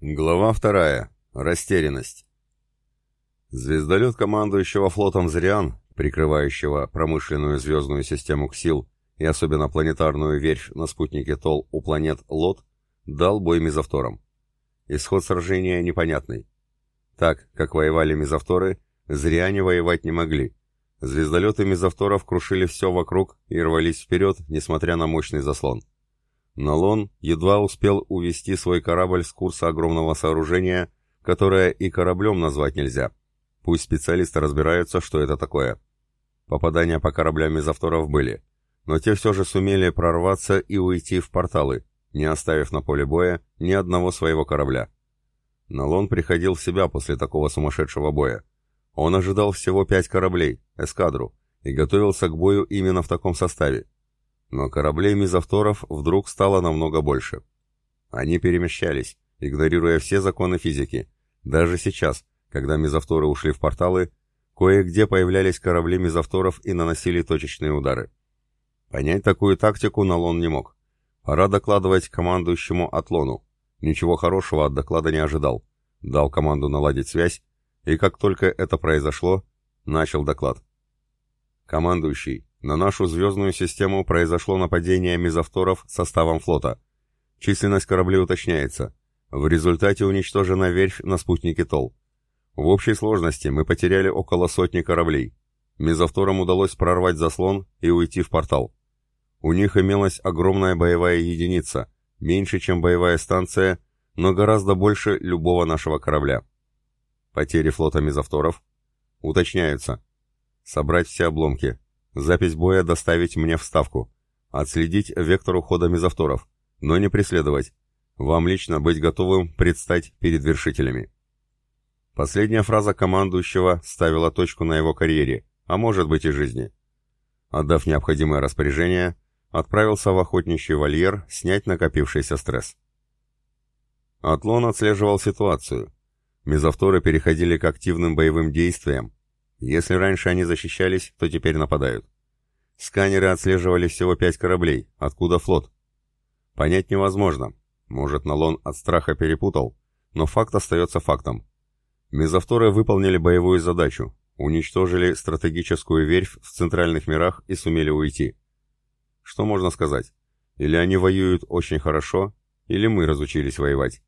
Глава вторая. Растерянность. Звездолет командующего флотом «Зриан», прикрывающего промышленную звездную систему КСИЛ и особенно планетарную верфь на спутнике ТОЛ у планет Лот, дал бой мезовторам. Исход сражения непонятный. Так, как воевали мезовторы, «Зриане» воевать не могли. Звездолеты мезовторов крушили все вокруг и рвались вперед, несмотря на мощный заслон. Налон едва успел увести свой корабль с курса огромного сооружения, которое и кораблем назвать нельзя. Пусть специалисты разбираются, что это такое. Попадания по кораблям из авторов были, но те все же сумели прорваться и уйти в порталы, не оставив на поле боя ни одного своего корабля. Налон приходил в себя после такого сумасшедшего боя. Он ожидал всего пять кораблей, эскадру, и готовился к бою именно в таком составе, но кораблей мизавторов вдруг стало намного больше. Они перемещались, игнорируя все законы физики. Даже сейчас, когда мизавторы ушли в порталы, кое-где появлялись корабли мизавторов и наносили точечные удары. Понять такую тактику Налон не мог. Пора докладывать командующему Атлону. Ничего хорошего от доклада не ожидал. Дал команду наладить связь, и как только это произошло, начал доклад. «Командующий, на нашу звездную систему произошло нападение мезовторов составом флота. Численность кораблей уточняется. В результате уничтожена верфь на спутнике ТОЛ. В общей сложности мы потеряли около сотни кораблей. Мезовторам удалось прорвать заслон и уйти в портал. У них имелась огромная боевая единица, меньше, чем боевая станция, но гораздо больше любого нашего корабля. Потери флота мезовторов уточняются. Собрать все обломки, Запись боя доставить мне в Ставку. Отследить вектор ухода мезовторов, но не преследовать. Вам лично быть готовым предстать перед вершителями. Последняя фраза командующего ставила точку на его карьере, а может быть и жизни. Отдав необходимое распоряжение, отправился в охотничий вольер снять накопившийся стресс. Атлон отслеживал ситуацию. Мезовторы переходили к активным боевым действиям, если раньше они защищались, то теперь нападают. Сканеры отслеживали всего пять кораблей. Откуда флот? Понять невозможно. Может, Налон от страха перепутал, но факт остается фактом. Мезовторы выполнили боевую задачу, уничтожили стратегическую верфь в центральных мирах и сумели уйти. Что можно сказать? Или они воюют очень хорошо, или мы разучились воевать.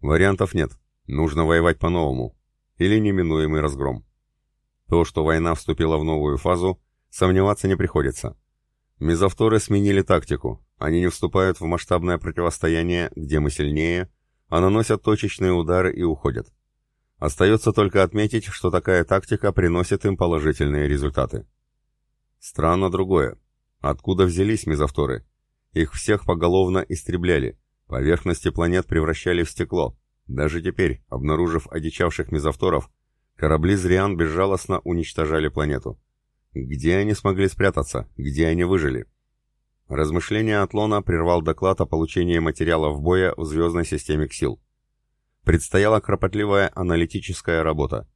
Вариантов нет. Нужно воевать по-новому. Или неминуемый разгром. То, что война вступила в новую фазу, сомневаться не приходится. Мезовторы сменили тактику. Они не вступают в масштабное противостояние, где мы сильнее, а наносят точечные удары и уходят. Остается только отметить, что такая тактика приносит им положительные результаты. Странно другое. Откуда взялись мезовторы? Их всех поголовно истребляли, поверхности планет превращали в стекло. Даже теперь, обнаружив одичавших мезовторов, Корабли Зриан безжалостно уничтожали планету. Где они смогли спрятаться? Где они выжили? Размышления Атлона прервал доклад о получении материалов боя в звездной системе КСИЛ. Предстояла кропотливая аналитическая работа.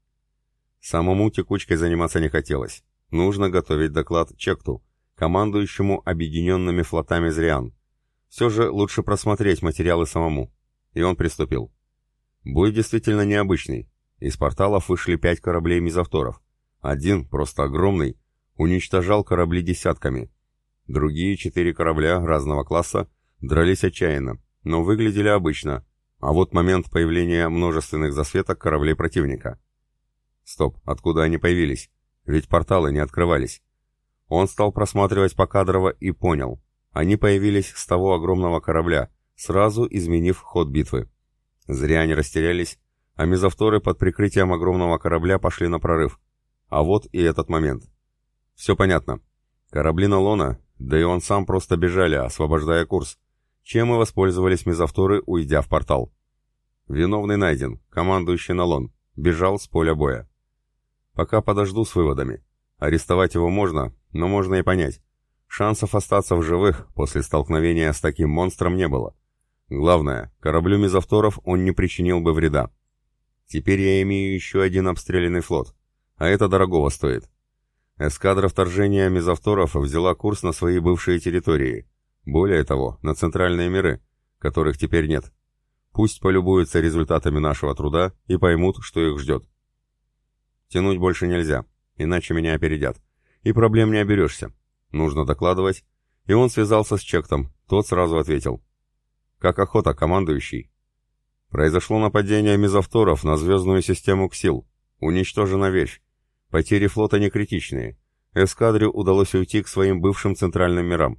Самому текучкой заниматься не хотелось. Нужно готовить доклад Чекту, командующему объединенными флотами Зриан. Все же лучше просмотреть материалы самому. И он приступил. Бой действительно необычный, из порталов вышли пять кораблей мизавторов. Один, просто огромный, уничтожал корабли десятками. Другие четыре корабля разного класса дрались отчаянно, но выглядели обычно, а вот момент появления множественных засветок кораблей противника. Стоп, откуда они появились? Ведь порталы не открывались. Он стал просматривать покадрово и понял. Они появились с того огромного корабля, сразу изменив ход битвы. Зря они растерялись а мезовторы под прикрытием огромного корабля пошли на прорыв. А вот и этот момент. Все понятно. Корабли Налона, да и он сам просто бежали, освобождая курс, чем и воспользовались мезовторы, уйдя в портал. Виновный найден, командующий Налон, бежал с поля боя. Пока подожду с выводами. Арестовать его можно, но можно и понять. Шансов остаться в живых после столкновения с таким монстром не было. Главное, кораблю мезовторов он не причинил бы вреда. Теперь я имею еще один обстрелянный флот, а это дорогого стоит. Эскадра вторжения мезовторов взяла курс на свои бывшие территории. Более того, на центральные миры, которых теперь нет. Пусть полюбуются результатами нашего труда и поймут, что их ждет. Тянуть больше нельзя, иначе меня опередят. И проблем не оберешься. Нужно докладывать. И он связался с Чектом, тот сразу ответил. «Как охота, командующий?» Произошло нападение мезовторов на звездную систему КСИЛ. Уничтожена вещь. Потери флота не критичные. Эскадре удалось уйти к своим бывшим центральным мирам.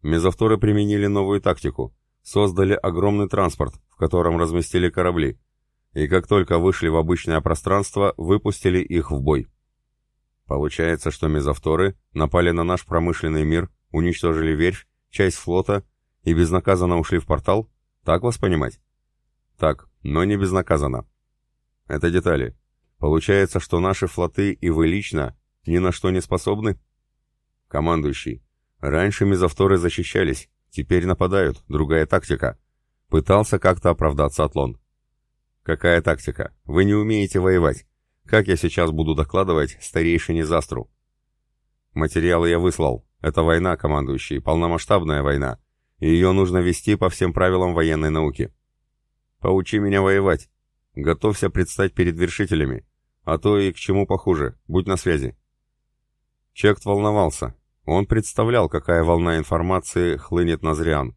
Мезовторы применили новую тактику. Создали огромный транспорт, в котором разместили корабли. И как только вышли в обычное пространство, выпустили их в бой. Получается, что мезовторы напали на наш промышленный мир, уничтожили верфь, часть флота и безнаказанно ушли в портал? Так вас понимать? Так, но не безнаказанно. Это детали. Получается, что наши флоты и вы лично ни на что не способны? Командующий. Раньше мезовторы защищались, теперь нападают, другая тактика. Пытался как-то оправдаться Атлон. Какая тактика? Вы не умеете воевать. Как я сейчас буду докладывать старейшине Застру? Материалы я выслал. Это война, командующий, полномасштабная война. Ее нужно вести по всем правилам военной науки. Поучи меня воевать. Готовься предстать перед вершителями. А то и к чему похуже. Будь на связи. Чект волновался. Он представлял, какая волна информации хлынет на Зриан.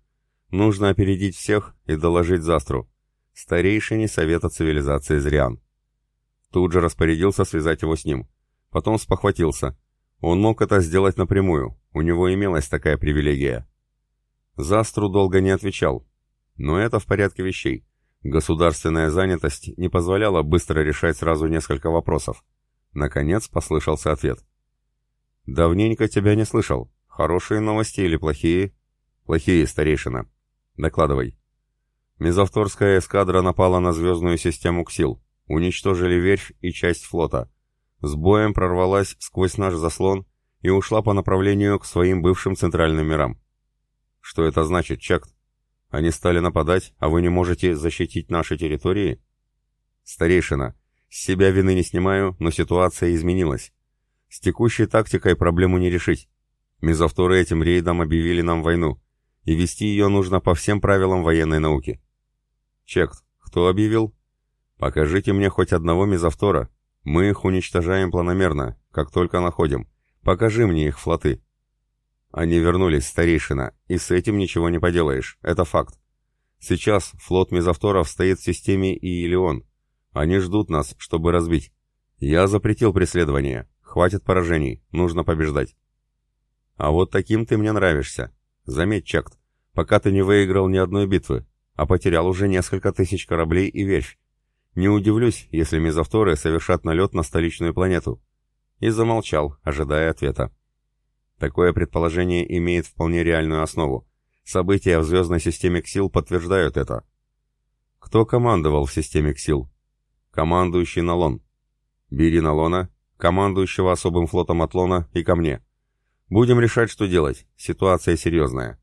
Нужно опередить всех и доложить Застру. Старейшине Совета Цивилизации Зриан. Тут же распорядился связать его с ним. Потом спохватился. Он мог это сделать напрямую, у него имелась такая привилегия. Застру долго не отвечал. Но это в порядке вещей. Государственная занятость не позволяла быстро решать сразу несколько вопросов. Наконец послышался ответ. «Давненько тебя не слышал. Хорошие новости или плохие?» «Плохие, старейшина. Докладывай». Мезовторская эскадра напала на звездную систему Ксил. Уничтожили верфь и часть флота. С боем прорвалась сквозь наш заслон и ушла по направлению к своим бывшим центральным мирам. Что это значит, Чакт? Они стали нападать, а вы не можете защитить наши территории? Старейшина, с себя вины не снимаю, но ситуация изменилась. С текущей тактикой проблему не решить. Мезовторы этим рейдом объявили нам войну, и вести ее нужно по всем правилам военной науки. Чект, кто объявил? Покажите мне хоть одного мезовтора. Мы их уничтожаем планомерно, как только находим. Покажи мне их флоты. Они вернулись, старейшина, и с этим ничего не поделаешь, это факт. Сейчас флот мезовторов стоит в системе Иелион. Они ждут нас, чтобы разбить. Я запретил преследование. Хватит поражений, нужно побеждать. А вот таким ты мне нравишься. Заметь, Чакт, пока ты не выиграл ни одной битвы, а потерял уже несколько тысяч кораблей и верфь. Не удивлюсь, если мезовторы совершат налет на столичную планету. И замолчал, ожидая ответа. Такое предположение имеет вполне реальную основу. События в звездной системе Ксил подтверждают это. Кто командовал в системе Ксил? Командующий Налон. Бери Налона, командующего особым флотом Атлона, и ко мне. Будем решать, что делать. Ситуация серьезная.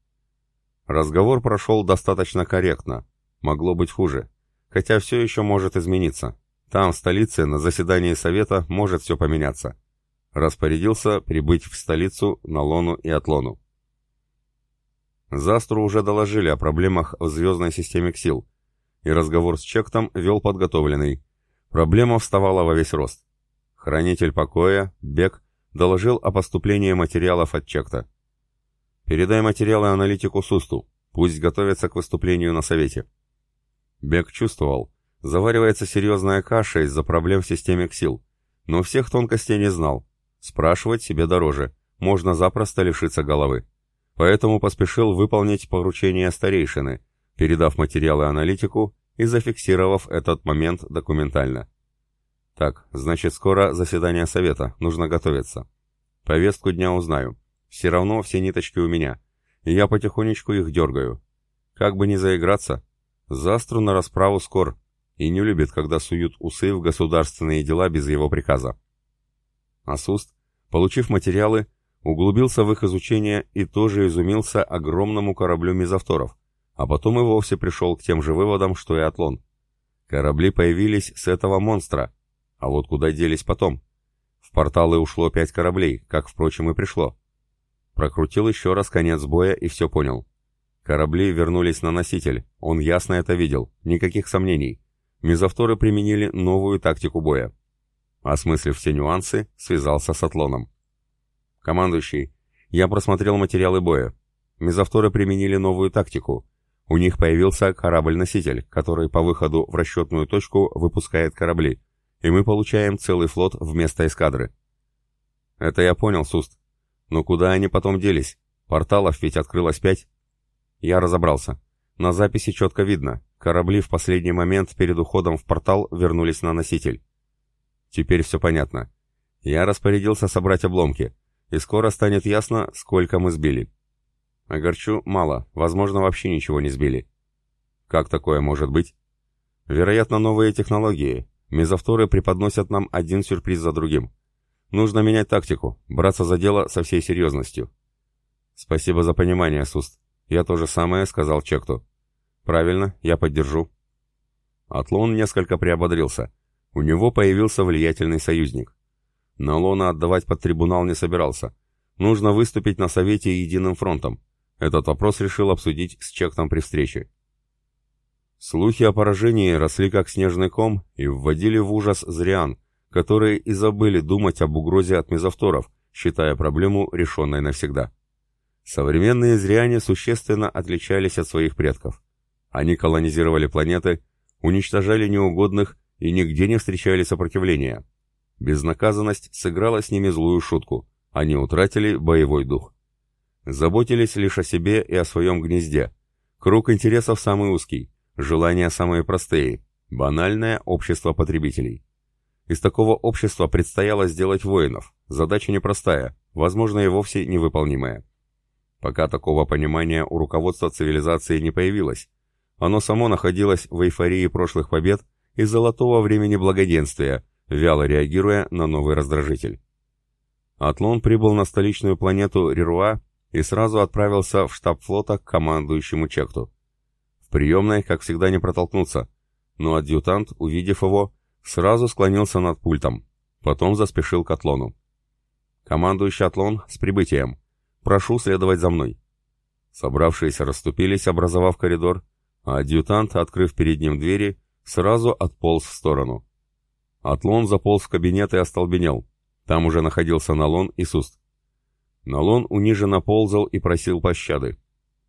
Разговор прошел достаточно корректно. Могло быть хуже хотя все еще может измениться. Там, в столице, на заседании совета может все поменяться. Распорядился прибыть в столицу на Лону и Атлону. Застру уже доложили о проблемах в звездной системе Ксил, и разговор с Чектом вел подготовленный. Проблема вставала во весь рост. Хранитель покоя, Бек, доложил о поступлении материалов от Чекта. «Передай материалы аналитику Сусту, пусть готовится к выступлению на совете». Бек чувствовал, заваривается серьезная каша из-за проблем в системе КСИЛ, но всех тонкостей не знал. Спрашивать себе дороже, можно запросто лишиться головы. Поэтому поспешил выполнить поручение старейшины, передав материалы аналитику и зафиксировав этот момент документально. Так, значит, скоро заседание совета, нужно готовиться. Повестку дня узнаю. Все равно все ниточки у меня, и я потихонечку их дергаю. Как бы не заиграться, Застру на расправу скор и не любит, когда суют усы в государственные дела без его приказа. Асуст, получив материалы, углубился в их изучение и тоже изумился огромному кораблю мезовторов, а потом и вовсе пришел к тем же выводам, что и Атлон. Корабли появились с этого монстра, а вот куда делись потом? В порталы ушло пять кораблей, как, впрочем, и пришло. Прокрутил еще раз конец боя и все понял. Корабли вернулись на носитель, он ясно это видел, никаких сомнений. Мезовторы применили новую тактику боя. Осмыслив все нюансы, связался с Атлоном. «Командующий, я просмотрел материалы боя. Мезовторы применили новую тактику. У них появился корабль-носитель, который по выходу в расчетную точку выпускает корабли, и мы получаем целый флот вместо эскадры». «Это я понял, Суст. Но куда они потом делись? Порталов ведь открылось пять». Я разобрался. На записи четко видно. Корабли в последний момент перед уходом в портал вернулись на носитель. Теперь все понятно. Я распорядился собрать обломки, и скоро станет ясно, сколько мы сбили. Огорчу мало, возможно, вообще ничего не сбили. Как такое может быть? Вероятно, новые технологии. Мезовторы преподносят нам один сюрприз за другим. Нужно менять тактику, браться за дело со всей серьезностью. Спасибо за понимание, Суст. Я то же самое сказал Чекту. Правильно, я поддержу. Атлон несколько приободрился. У него появился влиятельный союзник. Налона отдавать под трибунал не собирался. Нужно выступить на Совете единым фронтом. Этот вопрос решил обсудить с Чектом при встрече. Слухи о поражении росли как снежный ком и вводили в ужас зриан, которые и забыли думать об угрозе от мезовторов, считая проблему решенной навсегда. Современные зряне существенно отличались от своих предков. Они колонизировали планеты, уничтожали неугодных и нигде не встречали сопротивления. Безнаказанность сыграла с ними злую шутку, они утратили боевой дух. Заботились лишь о себе и о своем гнезде. Круг интересов самый узкий, желания самые простые, банальное общество потребителей. Из такого общества предстояло сделать воинов, задача непростая, возможно и вовсе невыполнимая. Пока такого понимания у руководства цивилизации не появилось. Оно само находилось в эйфории прошлых побед и золотого времени благоденствия, вяло реагируя на новый раздражитель. Атлон прибыл на столичную планету Рируа и сразу отправился в штаб флота к командующему Чекту. В приемной, как всегда, не протолкнуться, но адъютант, увидев его, сразу склонился над пультом, потом заспешил к Атлону. «Командующий Атлон, с прибытием!» Прошу следовать за мной». Собравшиеся расступились, образовав коридор, а адъютант, открыв перед ним двери, сразу отполз в сторону. Атлон заполз в кабинет и остолбенел. Там уже находился Налон и Суст. Налон униженно ползал и просил пощады.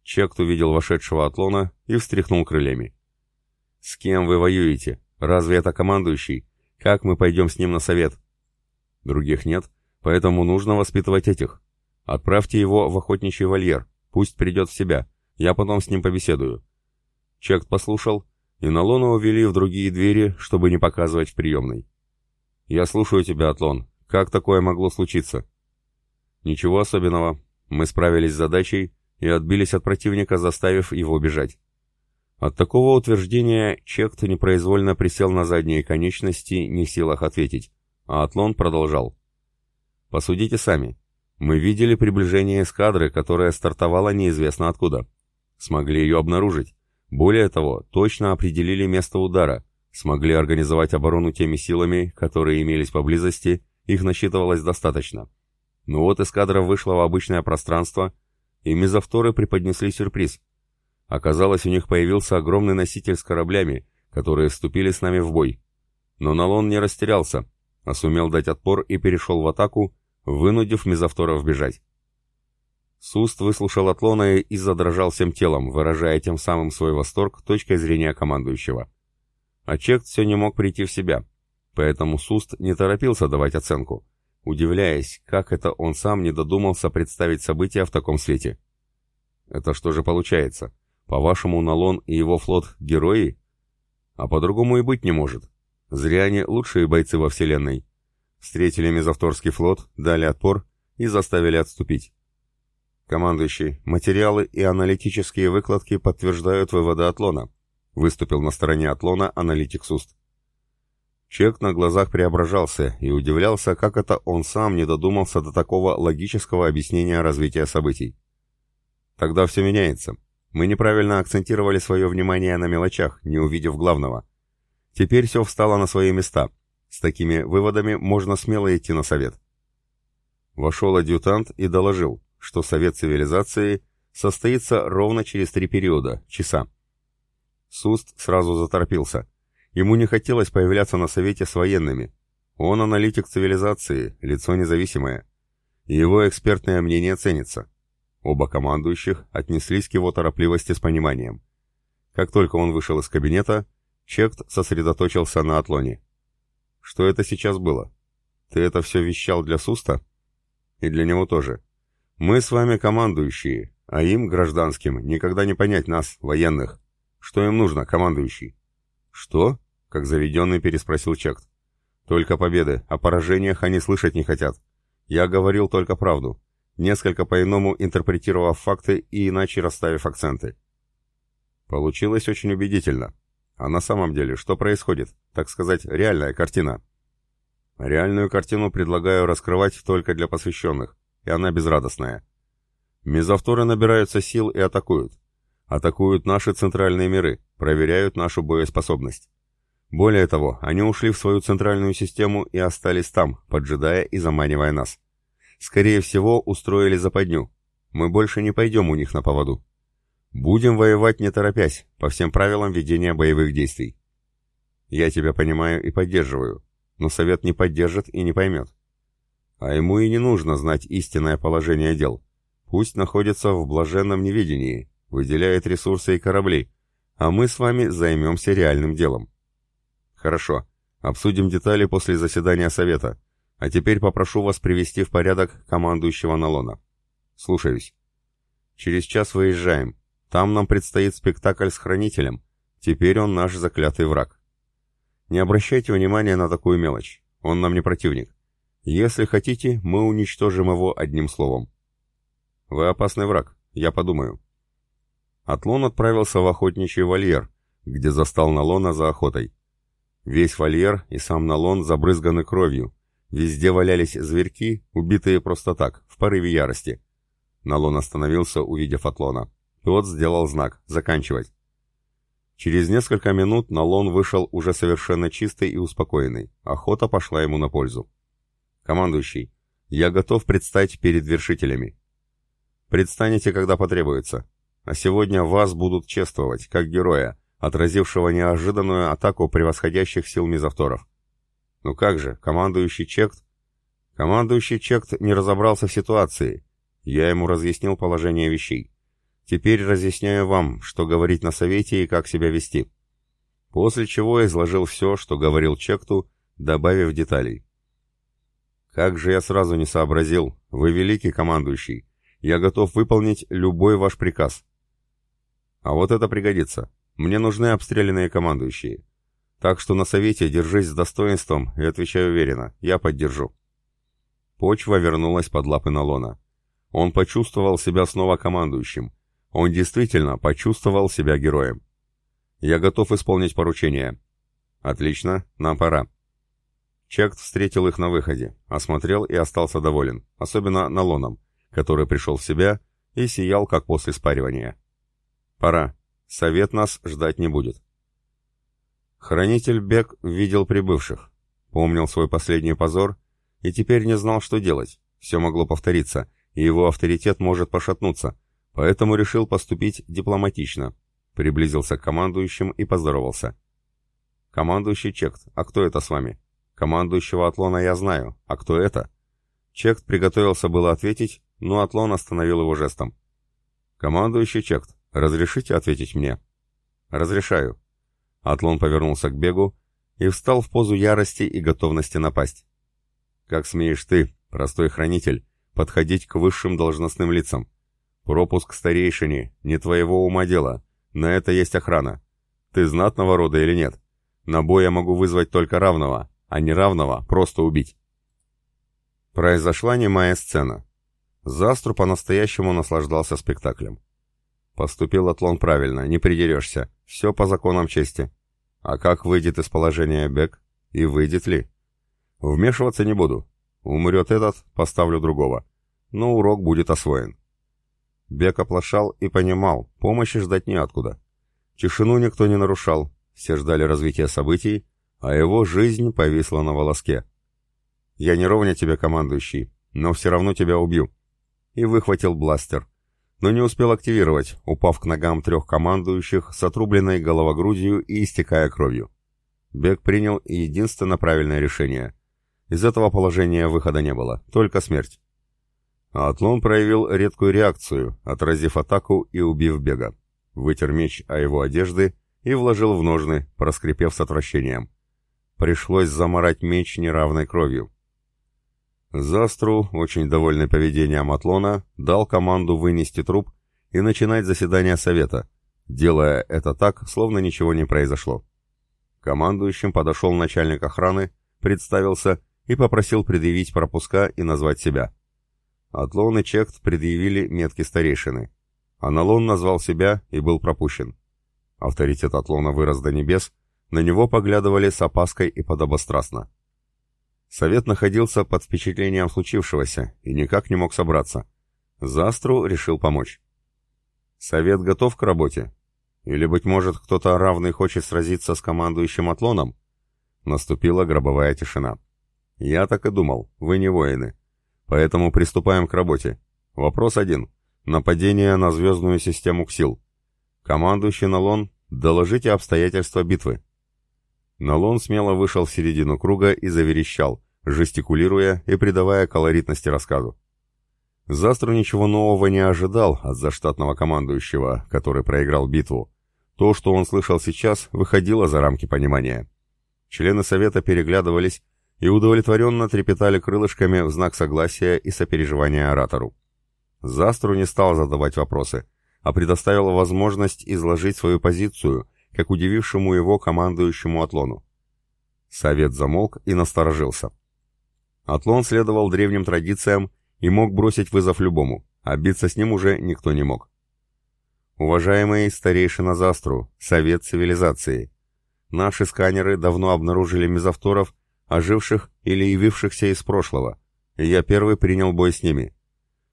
Чект увидел вошедшего Атлона и встряхнул крыльями. «С кем вы воюете? Разве это командующий? Как мы пойдем с ним на совет?» «Других нет, поэтому нужно воспитывать этих. Отправьте его в охотничий вольер, пусть придет в себя, я потом с ним побеседую». Чект послушал, и Налона увели в другие двери, чтобы не показывать в приемной. «Я слушаю тебя, Атлон. Как такое могло случиться?» «Ничего особенного. Мы справились с задачей и отбились от противника, заставив его бежать». От такого утверждения Чект непроизвольно присел на задние конечности, не в силах ответить, а Атлон продолжал. «Посудите сами. Мы видели приближение эскадры, которая стартовала неизвестно откуда. Смогли ее обнаружить. Более того, точно определили место удара, смогли организовать оборону теми силами, которые имелись поблизости, их насчитывалось достаточно. Но вот эскадра вышла в обычное пространство, и мезовторы преподнесли сюрприз. Оказалось, у них появился огромный носитель с кораблями, которые вступили с нами в бой. Но Налон не растерялся, а сумел дать отпор и перешел в атаку, вынудив мезовторов бежать. Суст выслушал Атлона и задрожал всем телом, выражая тем самым свой восторг точкой зрения командующего. А Чект все не мог прийти в себя, поэтому Суст не торопился давать оценку, удивляясь, как это он сам не додумался представить события в таком свете. Это что же получается? По-вашему, Налон и его флот — герои? А по-другому и быть не может. Зря они лучшие бойцы во Вселенной встретили Мезовторский флот, дали отпор и заставили отступить. Командующий, материалы и аналитические выкладки подтверждают выводы Атлона. Выступил на стороне Атлона аналитик СУСТ. Чек на глазах преображался и удивлялся, как это он сам не додумался до такого логического объяснения развития событий. Тогда все меняется. Мы неправильно акцентировали свое внимание на мелочах, не увидев главного. Теперь все встало на свои места — с такими выводами можно смело идти на совет. Вошел адъютант и доложил, что совет цивилизации состоится ровно через три периода, часа. Суст сразу заторопился. Ему не хотелось появляться на совете с военными. Он аналитик цивилизации, лицо независимое. Его экспертное мнение ценится. Оба командующих отнеслись к его торопливости с пониманием. Как только он вышел из кабинета, Чект сосредоточился на Атлоне. Что это сейчас было? Ты это все вещал для Суста? И для него тоже. Мы с вами командующие, а им, гражданским, никогда не понять нас, военных. Что им нужно, командующий? Что? Как заведенный переспросил Чект. Только победы, о поражениях они слышать не хотят. Я говорил только правду, несколько по-иному интерпретировав факты и иначе расставив акценты. Получилось очень убедительно. А на самом деле, что происходит? Так сказать, реальная картина. Реальную картину предлагаю раскрывать только для посвященных, и она безрадостная. Мезовторы набираются сил и атакуют. Атакуют наши центральные миры, проверяют нашу боеспособность. Более того, они ушли в свою центральную систему и остались там, поджидая и заманивая нас. Скорее всего, устроили западню. Мы больше не пойдем у них на поводу. Будем воевать не торопясь, по всем правилам ведения боевых действий. Я тебя понимаю и поддерживаю, но совет не поддержит и не поймет. А ему и не нужно знать истинное положение дел. Пусть находится в блаженном неведении, выделяет ресурсы и корабли, а мы с вами займемся реальным делом. Хорошо, обсудим детали после заседания совета, а теперь попрошу вас привести в порядок командующего Налона. Слушаюсь. Через час выезжаем. Там нам предстоит спектакль с Хранителем. Теперь он наш заклятый враг. Не обращайте внимания на такую мелочь. Он нам не противник. Если хотите, мы уничтожим его одним словом. Вы опасный враг, я подумаю. Атлон отправился в охотничий вольер, где застал Налона за охотой. Весь вольер и сам Налон забрызганы кровью. Везде валялись зверьки, убитые просто так, в порыве ярости. Налон остановился, увидев Атлона. Тот сделал знак «Заканчивать». Через несколько минут Налон вышел уже совершенно чистый и успокоенный. Охота пошла ему на пользу. «Командующий, я готов предстать перед вершителями. Предстанете, когда потребуется. А сегодня вас будут чествовать, как героя, отразившего неожиданную атаку превосходящих сил мизавторов. Ну как же, командующий Чект... Командующий Чект не разобрался в ситуации. Я ему разъяснил положение вещей. Теперь разъясняю вам, что говорить на совете и как себя вести. После чего изложил все, что говорил Чекту, добавив деталей. Как же я сразу не сообразил, вы великий командующий. Я готов выполнить любой ваш приказ. А вот это пригодится. Мне нужны обстрелянные командующие. Так что на совете держись с достоинством и отвечай уверенно. Я поддержу. Почва вернулась под лапы Налона. Он почувствовал себя снова командующим. Он действительно почувствовал себя героем. Я готов исполнить поручение. Отлично, нам пора. Чект встретил их на выходе, осмотрел и остался доволен, особенно Налоном, который пришел в себя и сиял, как после спаривания. Пора. Совет нас ждать не будет. Хранитель Бек видел прибывших, помнил свой последний позор и теперь не знал, что делать. Все могло повториться, и его авторитет может пошатнуться, поэтому решил поступить дипломатично. Приблизился к командующим и поздоровался. «Командующий Чект, а кто это с вами?» «Командующего Атлона я знаю, а кто это?» Чект приготовился было ответить, но Атлон остановил его жестом. «Командующий Чект, «Разрешите ответить мне?» «Разрешаю». Атлон повернулся к бегу и встал в позу ярости и готовности напасть. «Как смеешь ты, простой хранитель, подходить к высшим должностным лицам? Пропуск старейшине, не твоего ума дело, на это есть охрана. Ты знатного рода или нет? На бой я могу вызвать только равного, а неравного просто убить». Произошла немая сцена. Застру по-настоящему наслаждался спектаклем. Поступил Атлон правильно, не придерешься. Все по законам чести. А как выйдет из положения Бек? И выйдет ли? Вмешиваться не буду. Умрет этот, поставлю другого. Но урок будет освоен. Бек оплошал и понимал, помощи ждать неоткуда. Тишину никто не нарушал, все ждали развития событий, а его жизнь повисла на волоске. «Я не ровня тебе, командующий, но все равно тебя убью». И выхватил бластер. но не успел активировать, упав к ногам трех командующих с отрубленной головогрудью и истекая кровью. Бек принял единственно правильное решение. Из этого положения выхода не было, только смерть. А Атлон проявил редкую реакцию, отразив атаку и убив Бега. Вытер меч о его одежды и вложил в ножны, проскрипев с отвращением. Пришлось заморать меч неравной кровью. Застру, очень довольный поведением Атлона, дал команду вынести труп и начинать заседание совета, делая это так, словно ничего не произошло. Командующим подошел начальник охраны, представился и попросил предъявить пропуска и назвать себя. Атлон и Чект предъявили метки старейшины. Аналон назвал себя и был пропущен. Авторитет Атлона вырос до небес, на него поглядывали с опаской и подобострастно. Совет находился под впечатлением случившегося и никак не мог собраться. Застру решил помочь. Совет готов к работе? Или, быть может, кто-то равный хочет сразиться с командующим Атлоном? Наступила гробовая тишина. Я так и думал, вы не воины. Поэтому приступаем к работе. Вопрос один. Нападение на звездную систему Ксил. Командующий Налон, доложите обстоятельства битвы. Налон смело вышел в середину круга и заверещал, жестикулируя и придавая колоритности рассказу. Застру ничего нового не ожидал от заштатного командующего, который проиграл битву. То, что он слышал сейчас, выходило за рамки понимания. Члены совета переглядывались и удовлетворенно трепетали крылышками в знак согласия и сопереживания оратору. Застру не стал задавать вопросы, а предоставил возможность изложить свою позицию, как удивившему его командующему Атлону. Совет замолк и насторожился. Атлон следовал древним традициям и мог бросить вызов любому, а биться с ним уже никто не мог. Уважаемый старейшина Застру, Совет Цивилизации, наши сканеры давно обнаружили мезовторов оживших или явившихся из прошлого, и я первый принял бой с ними.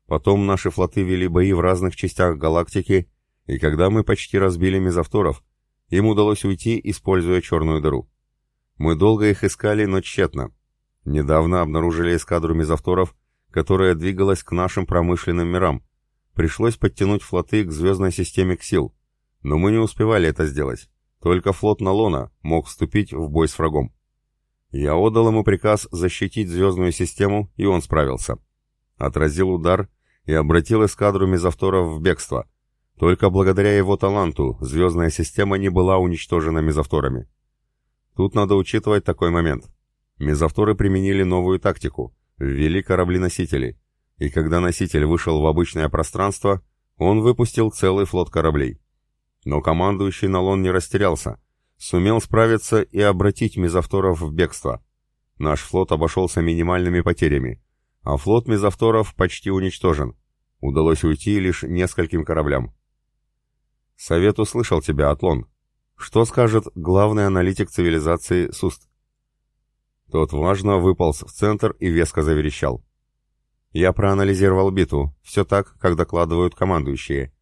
Потом наши флоты вели бои в разных частях галактики, и когда мы почти разбили мезовторов, им удалось уйти, используя черную дыру. Мы долго их искали, но тщетно. Недавно обнаружили эскадру мезовторов, которая двигалась к нашим промышленным мирам. Пришлось подтянуть флоты к звездной системе Ксил, но мы не успевали это сделать. Только флот Налона мог вступить в бой с врагом. Я отдал ему приказ защитить звездную систему, и он справился. Отразил удар и обратил эскадру мезовторов в бегство. Только благодаря его таланту звездная система не была уничтожена мезовторами. Тут надо учитывать такой момент. Мезовторы применили новую тактику, ввели корабли-носители, и когда носитель вышел в обычное пространство, он выпустил целый флот кораблей. Но командующий Налон не растерялся, сумел справиться и обратить мезовторов в бегство. Наш флот обошелся минимальными потерями, а флот мезовторов почти уничтожен. Удалось уйти лишь нескольким кораблям. Совет услышал тебя, Атлон. Что скажет главный аналитик цивилизации Суст? Тот важно выполз в центр и веско заверещал. Я проанализировал битву. Все так, как докладывают командующие.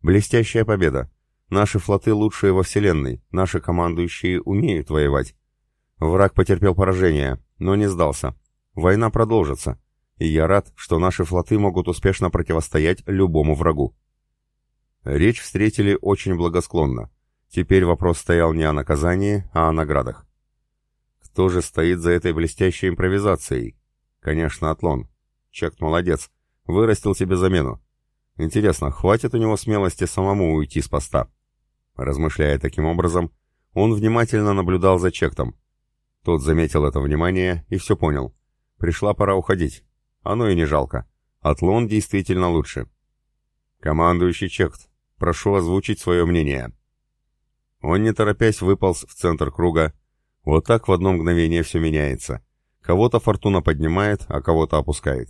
Блестящая победа. Наши флоты лучшие во Вселенной, наши командующие умеют воевать. Враг потерпел поражение, но не сдался. Война продолжится, и я рад, что наши флоты могут успешно противостоять любому врагу. Речь встретили очень благосклонно. Теперь вопрос стоял не о наказании, а о наградах. Кто же стоит за этой блестящей импровизацией? Конечно, Атлон. Чек молодец. Вырастил себе замену. Интересно, хватит у него смелости самому уйти с поста? Размышляя таким образом, он внимательно наблюдал за Чектом. Тот заметил это внимание и все понял. Пришла пора уходить. Оно и не жалко. Атлон действительно лучше. Командующий Чект, прошу озвучить свое мнение. Он, не торопясь, выполз в центр круга. Вот так в одно мгновение все меняется. Кого-то фортуна поднимает, а кого-то опускает.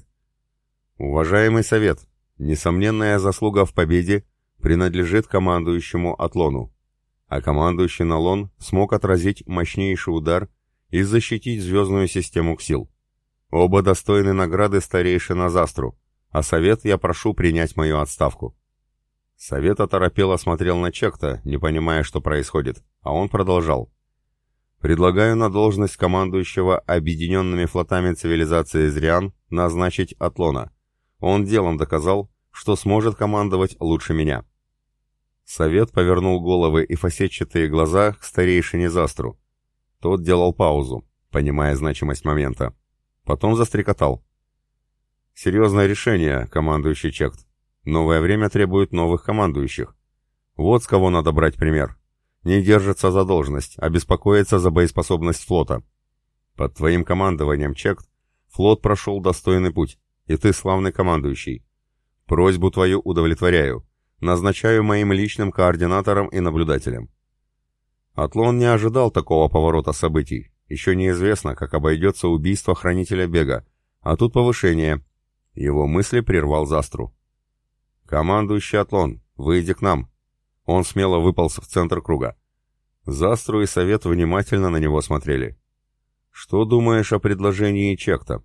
Уважаемый совет, несомненная заслуга в победе принадлежит командующему Атлону, а командующий Налон смог отразить мощнейший удар и защитить звездную систему Ксил. Оба достойны награды старейшина Застру, а совет я прошу принять мою отставку. Совет оторопело смотрел на Чекта, не понимая, что происходит, а он продолжал. Предлагаю на должность командующего объединенными флотами цивилизации Зриан назначить Атлона. Он делом доказал, что сможет командовать лучше меня. Совет повернул головы и фасетчатые глаза к старейшине Застру. Тот делал паузу, понимая значимость момента. Потом застрекотал. «Серьезное решение, командующий Чект. Новое время требует новых командующих. Вот с кого надо брать пример. Не держится за должность, а беспокоится за боеспособность флота. Под твоим командованием, Чект, флот прошел достойный путь, и ты славный командующий. Просьбу твою удовлетворяю. Назначаю моим личным координатором и наблюдателем. Атлон не ожидал такого поворота событий. Еще неизвестно, как обойдется убийство хранителя бега, а тут повышение. Его мысли прервал Застру. «Командующий Атлон, выйди к нам!» Он смело выполз в центр круга. Застру и Совет внимательно на него смотрели. «Что думаешь о предложении Чекта?»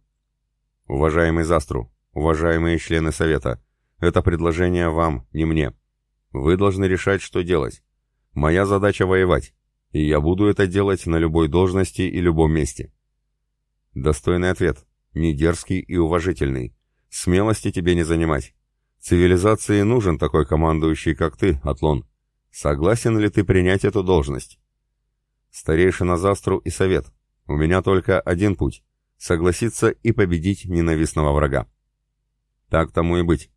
«Уважаемый Застру, уважаемые члены Совета, это предложение вам, не мне. Вы должны решать, что делать. Моя задача воевать, и я буду это делать на любой должности и любом месте. Достойный ответ, не дерзкий и уважительный. Смелости тебе не занимать. Цивилизации нужен такой командующий, как ты, Атлон. Согласен ли ты принять эту должность? Старейшина Застру и Совет. У меня только один путь — согласиться и победить ненавистного врага. Так тому и быть.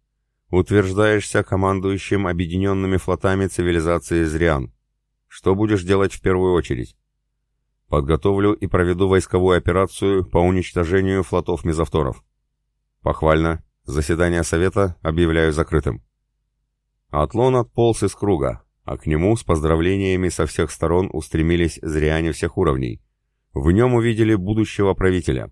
Утверждаешься командующим объединенными флотами цивилизации Зриан. Что будешь делать в первую очередь? Подготовлю и проведу войсковую операцию по уничтожению флотов мезовторов. Похвально. Заседание Совета объявляю закрытым. Атлон отполз из круга, а к нему с поздравлениями со всех сторон устремились зряне всех уровней. В нем увидели будущего правителя.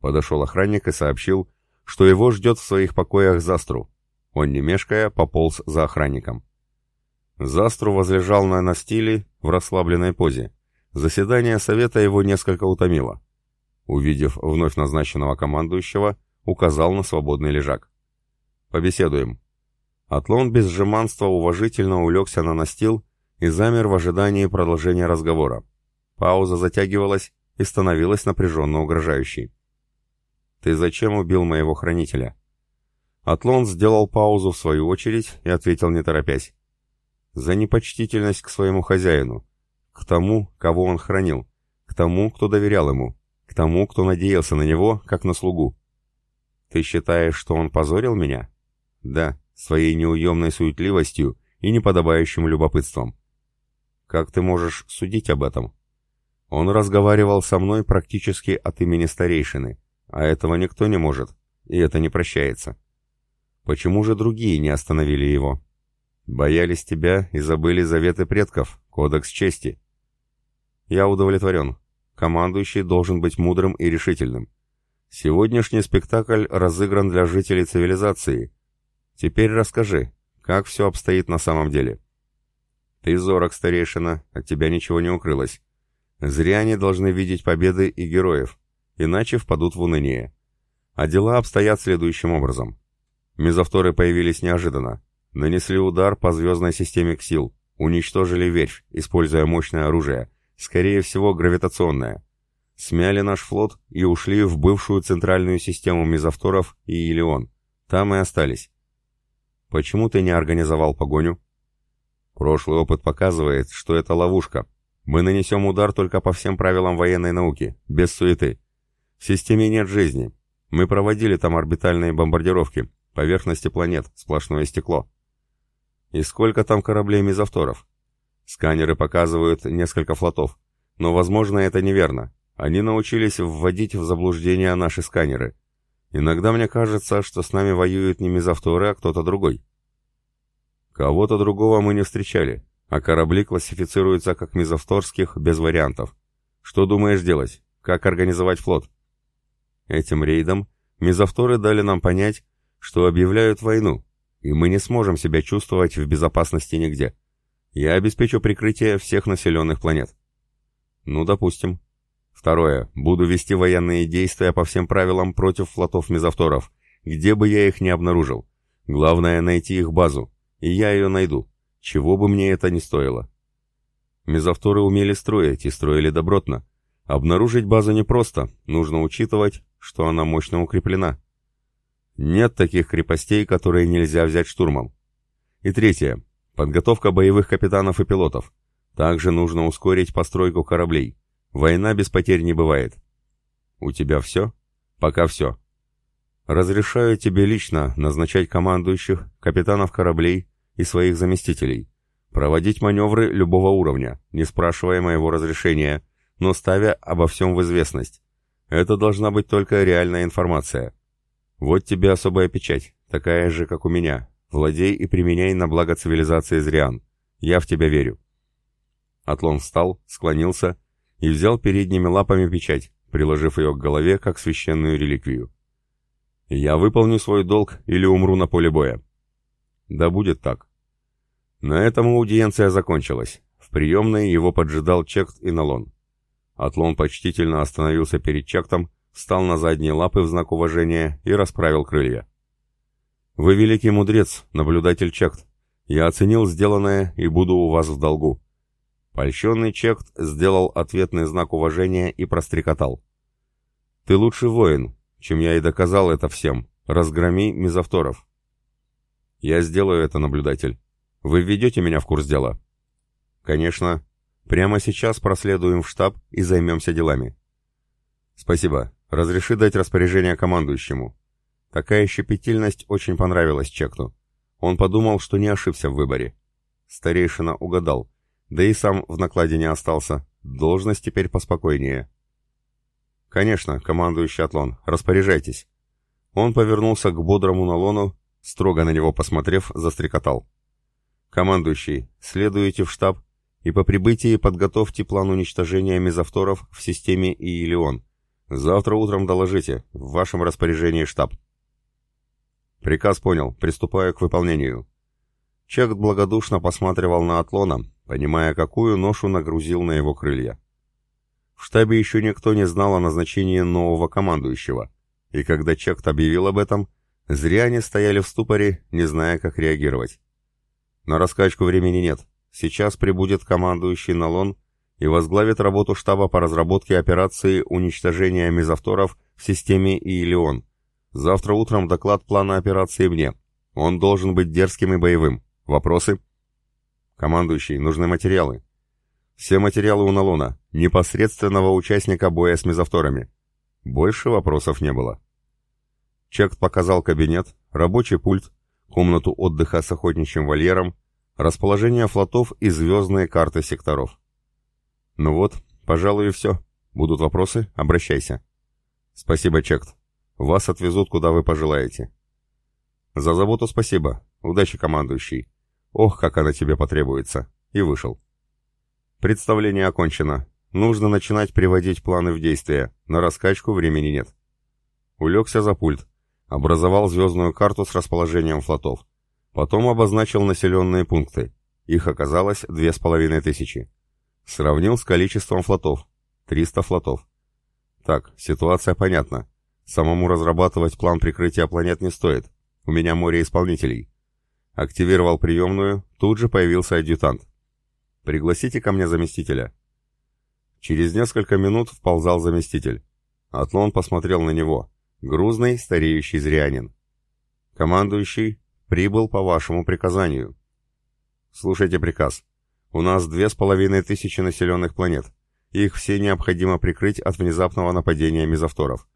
Подошел охранник и сообщил, что его ждет в своих покоях Застру. Он, не мешкая, пополз за охранником. Застру возлежал на настиле в расслабленной позе. Заседание совета его несколько утомило. Увидев вновь назначенного командующего, указал на свободный лежак. «Побеседуем». Атлон без жеманства уважительно улегся на настил и замер в ожидании продолжения разговора. Пауза затягивалась и становилась напряженно угрожающей. «Ты зачем убил моего хранителя?» Атлон сделал паузу в свою очередь и ответил не торопясь. За непочтительность к своему хозяину, к тому, кого он хранил, к тому, кто доверял ему, к тому, кто надеялся на него, как на слугу. Ты считаешь, что он позорил меня? Да, своей неуемной суетливостью и неподобающим любопытством. Как ты можешь судить об этом? Он разговаривал со мной практически от имени старейшины, а этого никто не может, и это не прощается. Почему же другие не остановили его? Боялись тебя и забыли заветы предков, кодекс чести. Я удовлетворен. Командующий должен быть мудрым и решительным. Сегодняшний спектакль разыгран для жителей цивилизации. Теперь расскажи, как все обстоит на самом деле. Ты зорок, старейшина, от тебя ничего не укрылось. Зря они должны видеть победы и героев, иначе впадут в уныние. А дела обстоят следующим образом. Мезовторы появились неожиданно. Нанесли удар по звездной системе Ксил, уничтожили верфь, используя мощное оружие, скорее всего гравитационное. Смяли наш флот и ушли в бывшую центральную систему мезовторов и Илион. Там и остались. Почему ты не организовал погоню? Прошлый опыт показывает, что это ловушка. Мы нанесем удар только по всем правилам военной науки, без суеты. В системе нет жизни. Мы проводили там орбитальные бомбардировки, Поверхности планет, сплошное стекло. И сколько там кораблей мезовторов? Сканеры показывают несколько флотов. Но, возможно, это неверно. Они научились вводить в заблуждение наши сканеры. Иногда мне кажется, что с нами воюют не мезовторы, а кто-то другой. Кого-то другого мы не встречали, а корабли классифицируются как мезовторских без вариантов. Что думаешь делать? Как организовать флот? Этим рейдом мезовторы дали нам понять, что объявляют войну, и мы не сможем себя чувствовать в безопасности нигде. Я обеспечу прикрытие всех населенных планет. Ну, допустим. Второе. Буду вести военные действия по всем правилам против флотов мезовторов, где бы я их не обнаружил. Главное найти их базу, и я ее найду, чего бы мне это ни стоило. Мезовторы умели строить и строили добротно. Обнаружить базу непросто, нужно учитывать, что она мощно укреплена. Нет таких крепостей, которые нельзя взять штурмом. И третье. Подготовка боевых капитанов и пилотов. Также нужно ускорить постройку кораблей. Война без потерь не бывает. У тебя все? Пока все. Разрешаю тебе лично назначать командующих, капитанов кораблей и своих заместителей. Проводить маневры любого уровня, не спрашивая моего разрешения, но ставя обо всем в известность. Это должна быть только реальная информация. Вот тебе особая печать, такая же, как у меня. Владей и применяй на благо цивилизации Зриан. Я в тебя верю. Атлон встал, склонился и взял передними лапами печать, приложив ее к голове, как священную реликвию. «Я выполню свой долг или умру на поле боя». «Да будет так». На этом аудиенция закончилась. В приемной его поджидал Чект и Налон. Атлон почтительно остановился перед Чектом, встал на задние лапы в знак уважения и расправил крылья. «Вы великий мудрец, наблюдатель Чект. Я оценил сделанное и буду у вас в долгу. Польщенный Чект сделал ответный знак уважения и прострекотал. «Ты лучший воин, чем я и доказал это всем. Разгроми мизавторов». «Я сделаю это, наблюдатель. Вы введете меня в курс дела?» «Конечно. Прямо сейчас проследуем в штаб и займемся делами». «Спасибо. Разреши дать распоряжение командующему». Такая щепетильность очень понравилась Чекту. Он подумал, что не ошибся в выборе. Старейшина угадал. Да и сам в накладе не остался. Должность теперь поспокойнее. «Конечно, командующий Атлон, распоряжайтесь». Он повернулся к бодрому Налону, строго на него посмотрев, застрекотал. «Командующий, следуйте в штаб и по прибытии подготовьте план уничтожения мезовторов в системе Иелион. Завтра утром доложите, в вашем распоряжении штаб». «Приказ понял, приступаю к выполнению». Чек благодушно посматривал на Атлона, понимая, какую ношу нагрузил на его крылья. В штабе еще никто не знал о назначении нового командующего, и когда Чект объявил об этом, зря они стояли в ступоре, не зная, как реагировать. На раскачку времени нет. Сейчас прибудет командующий Налон и возглавит работу штаба по разработке операции уничтожения мезовторов в системе Иелион. Завтра утром доклад плана операции мне. Он должен быть дерзким и боевым. Вопросы? Командующий, нужны материалы. Все материалы у Налона, непосредственного участника боя с мезовторами. Больше вопросов не было. Чект показал кабинет, рабочий пульт, комнату отдыха с охотничьим вольером, расположение флотов и звездные карты секторов. Ну вот, пожалуй, и все. Будут вопросы? Обращайся. Спасибо, Чект. Вас отвезут, куда вы пожелаете. За заботу спасибо. Удачи, командующий. Ох, как она тебе потребуется. И вышел. Представление окончено. Нужно начинать приводить планы в действие. На раскачку времени нет. Улегся за пульт. Образовал звездную карту с расположением флотов. Потом обозначил населенные пункты. Их оказалось две с половиной тысячи. Сравнил с количеством флотов. 300 флотов. Так, ситуация понятна. Самому разрабатывать план прикрытия планет не стоит. У меня море исполнителей. Активировал приемную, тут же появился адъютант. «Пригласите ко мне заместителя». Через несколько минут вползал заместитель. Атлон посмотрел на него. Грузный, стареющий зрянин. «Командующий, прибыл по вашему приказанию». «Слушайте приказ. У нас две с половиной тысячи населенных планет. Их все необходимо прикрыть от внезапного нападения мезовторов.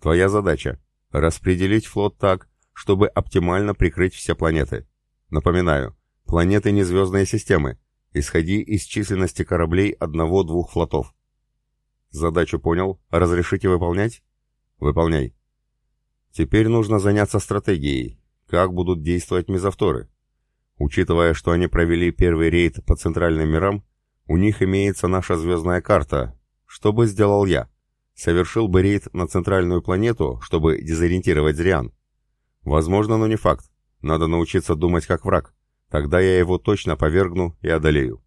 Твоя задача — распределить флот так, чтобы оптимально прикрыть все планеты. Напоминаю, планеты не звездные системы. Исходи из численности кораблей одного-двух флотов. Задачу понял. Разрешите выполнять? Выполняй. Теперь нужно заняться стратегией. Как будут действовать мезовторы? Учитывая, что они провели первый рейд по центральным мирам, у них имеется наша звездная карта. Что бы сделал я? Совершил бы рейд на центральную планету, чтобы дезориентировать Зриан? Возможно, но не факт. Надо научиться думать как враг. Тогда я его точно повергну и одолею.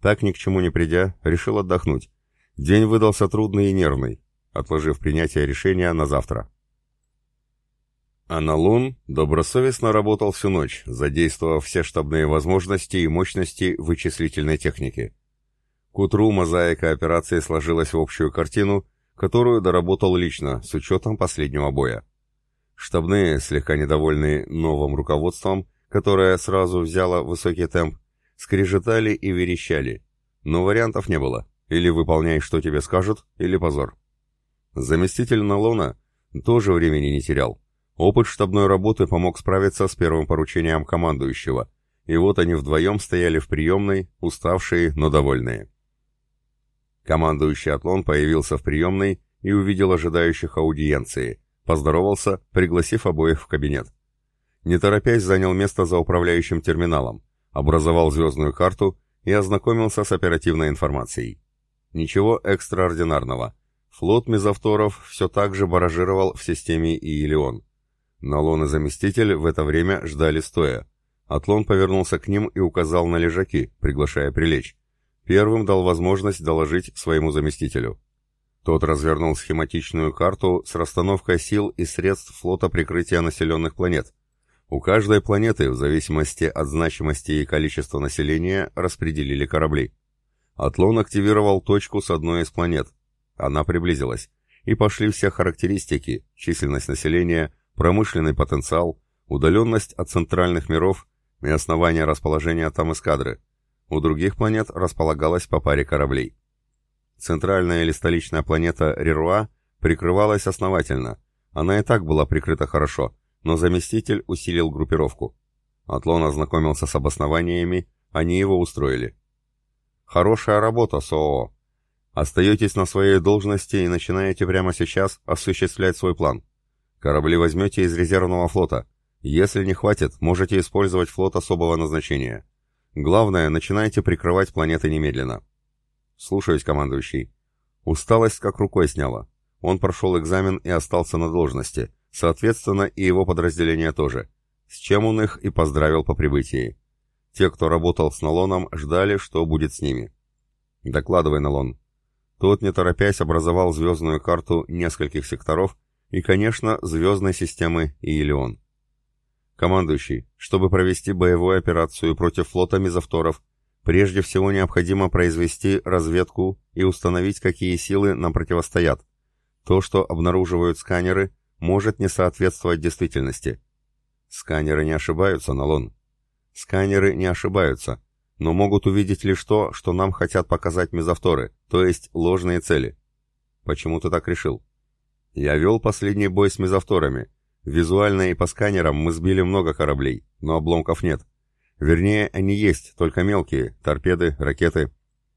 Так ни к чему не придя, решил отдохнуть. День выдался трудный и нервный, отложив принятие решения на завтра. Аналун добросовестно работал всю ночь, задействовав все штабные возможности и мощности вычислительной техники. К утру мозаика операции сложилась в общую картину, которую доработал лично, с учетом последнего боя. Штабные, слегка недовольные новым руководством, которое сразу взяло высокий темп, скрежетали и верещали. Но вариантов не было. Или выполняй, что тебе скажут, или позор. Заместитель Налона тоже времени не терял. Опыт штабной работы помог справиться с первым поручением командующего, и вот они вдвоем стояли в приемной, уставшие, но довольные. Командующий Атлон появился в приемной и увидел ожидающих аудиенции, поздоровался, пригласив обоих в кабинет. Не торопясь, занял место за управляющим терминалом, образовал звездную карту и ознакомился с оперативной информацией. Ничего экстраординарного. Флот мезовторов все так же баражировал в системе Иелион. Налон и заместитель в это время ждали стоя. Атлон повернулся к ним и указал на лежаки, приглашая прилечь. Первым дал возможность доложить своему заместителю. Тот развернул схематичную карту с расстановкой сил и средств флота прикрытия населенных планет. У каждой планеты, в зависимости от значимости и количества населения, распределили корабли. Атлон активировал точку с одной из планет. Она приблизилась. И пошли все характеристики, численность населения, промышленный потенциал, удаленность от центральных миров и основание расположения там эскадры. У других планет располагалась по паре кораблей. Центральная или столичная планета Реруа прикрывалась основательно. Она и так была прикрыта хорошо, но заместитель усилил группировку. Атлон ознакомился с обоснованиями, они его устроили. «Хорошая работа, СОО. Остаетесь на своей должности и начинаете прямо сейчас осуществлять свой план. Корабли возьмете из резервного флота. Если не хватит, можете использовать флот особого назначения. Главное, начинайте прикрывать планеты немедленно. Слушаюсь, командующий. Усталость как рукой сняла. Он прошел экзамен и остался на должности. Соответственно, и его подразделение тоже. С чем он их и поздравил по прибытии. Те, кто работал с Налоном, ждали, что будет с ними. Докладывай, Налон. Тот, не торопясь, образовал звездную карту нескольких секторов и, конечно, звездной системы Иелион. Командующий, чтобы провести боевую операцию против флота мезовторов, прежде всего необходимо произвести разведку и установить, какие силы нам противостоят. То, что обнаруживают сканеры, может не соответствовать действительности. Сканеры не ошибаются, Налон. Сканеры не ошибаются, но могут увидеть лишь то, что нам хотят показать мезовторы, то есть ложные цели. Почему ты так решил? Я вел последний бой с мезовторами, Визуально и по сканерам мы сбили много кораблей, но обломков нет. Вернее, они есть, только мелкие, торпеды, ракеты.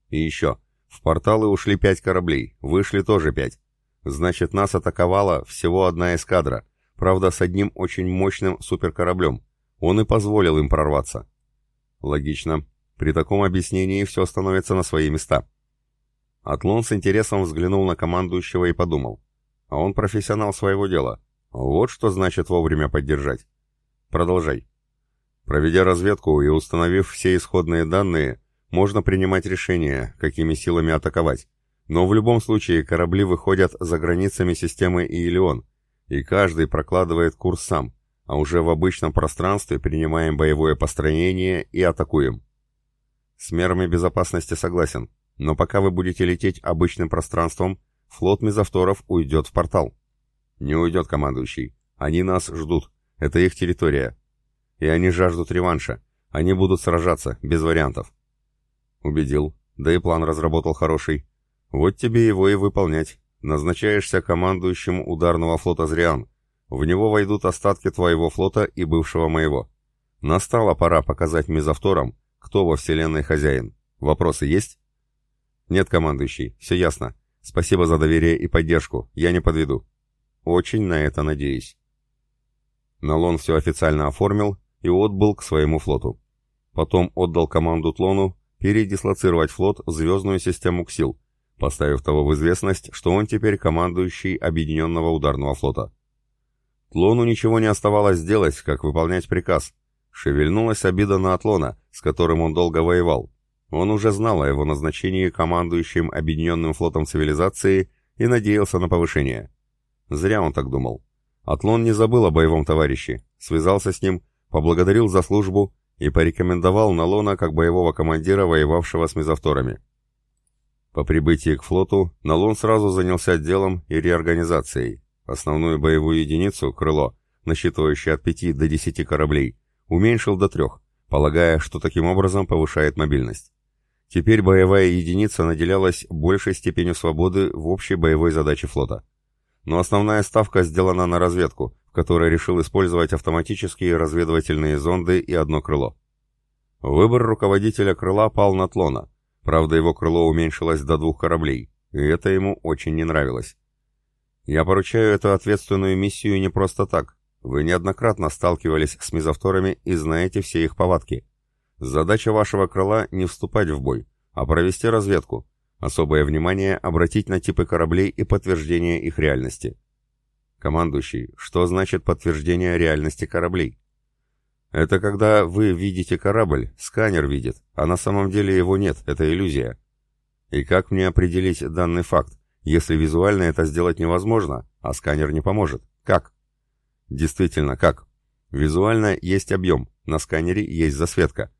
И еще, в порталы ушли пять кораблей, вышли тоже пять. Значит, нас атаковала всего одна эскадра, правда, с одним очень мощным суперкораблем. Он и позволил им прорваться. Логично. При таком объяснении все становится на свои места. Атлон с интересом взглянул на командующего и подумал. А он профессионал своего дела. Вот что значит вовремя поддержать. Продолжай. Проведя разведку и установив все исходные данные, можно принимать решение, какими силами атаковать. Но в любом случае корабли выходят за границами системы Иелион, и каждый прокладывает курс сам, а уже в обычном пространстве принимаем боевое построение и атакуем. С мерами безопасности согласен, но пока вы будете лететь обычным пространством, флот мезовторов уйдет в портал. «Не уйдет, командующий. Они нас ждут. Это их территория. И они жаждут реванша. Они будут сражаться, без вариантов». «Убедил. Да и план разработал хороший. Вот тебе его и выполнять. Назначаешься командующим ударного флота «Зриан». В него войдут остатки твоего флота и бывшего моего. Настала пора показать мезовторам, кто во Вселенной хозяин. Вопросы есть?» «Нет, командующий, все ясно. Спасибо за доверие и поддержку. Я не подведу». Очень на это надеюсь. Налон все официально оформил и отбыл к своему флоту. Потом отдал команду Тлону передислоцировать флот в звездную систему Ксил, поставив того в известность, что он теперь командующий Объединенного ударного флота. Тлону ничего не оставалось сделать, как выполнять приказ. Шевельнулась обида на Атлона, с которым он долго воевал. Он уже знал о его назначении командующим Объединенным флотом цивилизации и надеялся на повышение. Зря он так думал. Атлон не забыл о боевом товарище, связался с ним, поблагодарил за службу и порекомендовал Налона как боевого командира, воевавшего с мезовторами. По прибытии к флоту Налон сразу занялся делом и реорганизацией. Основную боевую единицу, крыло, насчитывающий от 5 до 10 кораблей, уменьшил до трех, полагая, что таким образом повышает мобильность. Теперь боевая единица наделялась большей степенью свободы в общей боевой задаче флота. Но основная ставка сделана на разведку, в которой решил использовать автоматические разведывательные зонды и одно крыло. Выбор руководителя крыла пал на Тлона, правда его крыло уменьшилось до двух кораблей, и это ему очень не нравилось. Я поручаю эту ответственную миссию не просто так. Вы неоднократно сталкивались с мезовторами и знаете все их повадки. Задача вашего крыла не вступать в бой, а провести разведку, особое внимание обратить на типы кораблей и подтверждение их реальности. Командующий, что значит подтверждение реальности кораблей? Это когда вы видите корабль, сканер видит, а на самом деле его нет, это иллюзия. И как мне определить данный факт, если визуально это сделать невозможно, а сканер не поможет? Как? Действительно, как? Визуально есть объем, на сканере есть засветка.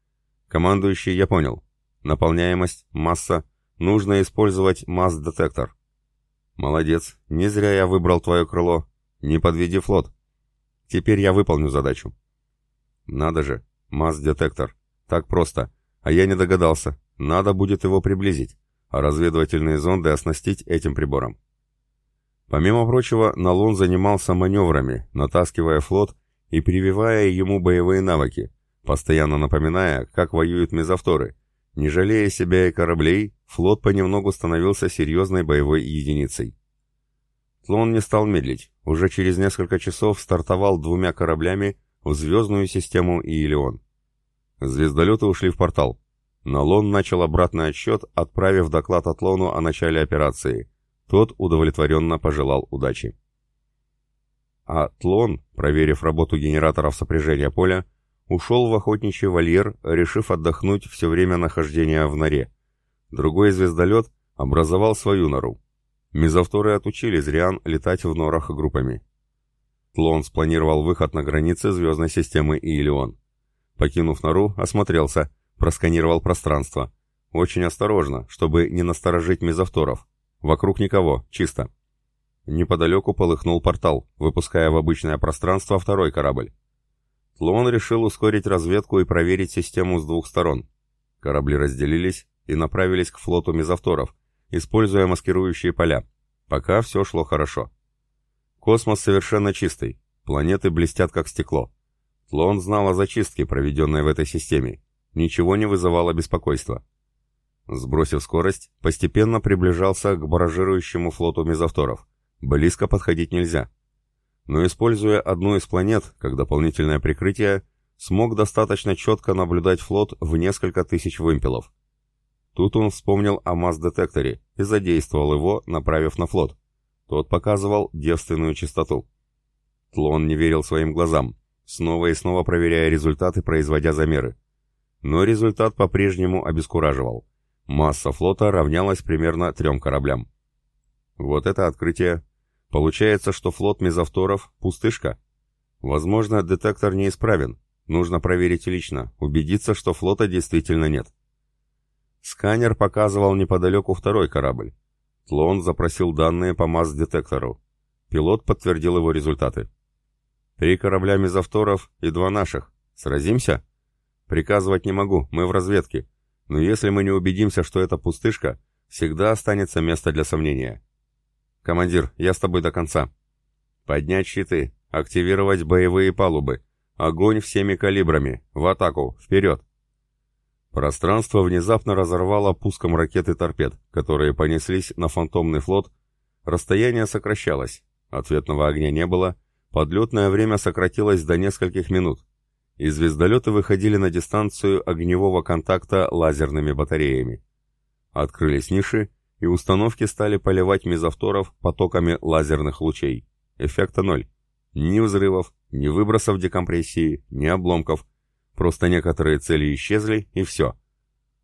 Командующий, я понял. Наполняемость, масса. Нужно использовать масс-детектор. Молодец, не зря я выбрал твое крыло. Не подведи флот. Теперь я выполню задачу. Надо же, масс-детектор. Так просто. А я не догадался. Надо будет его приблизить, а разведывательные зонды оснастить этим прибором. Помимо прочего, Налон занимался маневрами, натаскивая флот и прививая ему боевые навыки, постоянно напоминая, как воюют мезовторы. Не жалея себя и кораблей, флот понемногу становился серьезной боевой единицей. Тлон не стал медлить, уже через несколько часов стартовал двумя кораблями в звездную систему Иелион. Звездолеты ушли в портал. Налон начал обратный отсчет, отправив доклад Атлону о начале операции. Тот удовлетворенно пожелал удачи. А Тлон, проверив работу генераторов сопряжения поля, ушел в охотничий вольер, решив отдохнуть все время нахождения в норе. Другой звездолет образовал свою нору. Мезовторы отучили Зриан летать в норах группами. Тлон спланировал выход на границе звездной системы Иелион. Покинув нору, осмотрелся, просканировал пространство. Очень осторожно, чтобы не насторожить мезовторов. Вокруг никого, чисто. Неподалеку полыхнул портал, выпуская в обычное пространство второй корабль. Тлон решил ускорить разведку и проверить систему с двух сторон. Корабли разделились и направились к флоту мезовторов, используя маскирующие поля. Пока все шло хорошо. Космос совершенно чистый, планеты блестят как стекло. Тлон знал о зачистке, проведенной в этой системе. Ничего не вызывало беспокойства. Сбросив скорость, постепенно приближался к баражирующему флоту мезовторов. Близко подходить нельзя но используя одну из планет как дополнительное прикрытие, смог достаточно четко наблюдать флот в несколько тысяч вымпелов. Тут он вспомнил о масс-детекторе и задействовал его, направив на флот. Тот показывал девственную чистоту. Тлон не верил своим глазам, снова и снова проверяя результаты, производя замеры. Но результат по-прежнему обескураживал. Масса флота равнялась примерно трем кораблям. Вот это открытие Получается, что флот мезовторов — пустышка? Возможно, детектор неисправен. Нужно проверить лично, убедиться, что флота действительно нет. Сканер показывал неподалеку второй корабль. Тлон запросил данные по МАЗ-детектору. Пилот подтвердил его результаты. «Три корабля мезовторов и два наших. Сразимся?» «Приказывать не могу, мы в разведке. Но если мы не убедимся, что это пустышка, всегда останется место для сомнения. «Командир, я с тобой до конца». «Поднять щиты, активировать боевые палубы. Огонь всеми калибрами. В атаку. Вперед!» Пространство внезапно разорвало пуском ракеты торпед, которые понеслись на фантомный флот. Расстояние сокращалось. Ответного огня не было. Подлетное время сократилось до нескольких минут. И звездолеты выходили на дистанцию огневого контакта лазерными батареями. Открылись ниши, и установки стали поливать мезовторов потоками лазерных лучей. Эффекта ноль. Ни взрывов, ни выбросов декомпрессии, ни обломков. Просто некоторые цели исчезли, и все.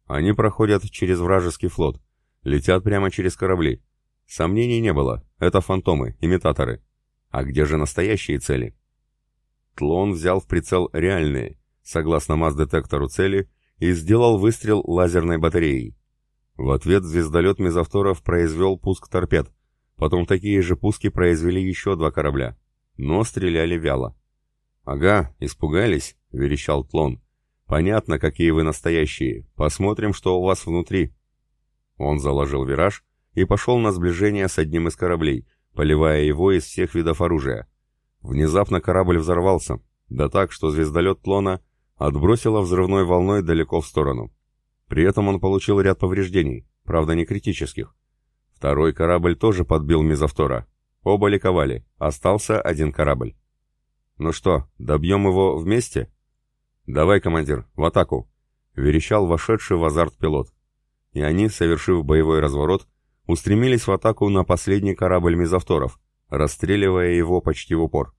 Они проходят через вражеский флот, летят прямо через корабли. Сомнений не было, это фантомы, имитаторы. А где же настоящие цели? Тлон взял в прицел реальные, согласно масс-детектору цели, и сделал выстрел лазерной батареей. В ответ звездолет Мезовторов произвел пуск торпед. Потом такие же пуски произвели еще два корабля. Но стреляли вяло. «Ага, испугались?» — верещал Тлон. «Понятно, какие вы настоящие. Посмотрим, что у вас внутри». Он заложил вираж и пошел на сближение с одним из кораблей, поливая его из всех видов оружия. Внезапно корабль взорвался, да так, что звездолет Тлона отбросило взрывной волной далеко в сторону. При этом он получил ряд повреждений, правда не критических. Второй корабль тоже подбил мизавтора. Оба ликовали, остался один корабль. «Ну что, добьем его вместе?» «Давай, командир, в атаку!» — верещал вошедший в азарт пилот. И они, совершив боевой разворот, устремились в атаку на последний корабль мизавторов, расстреливая его почти в упор.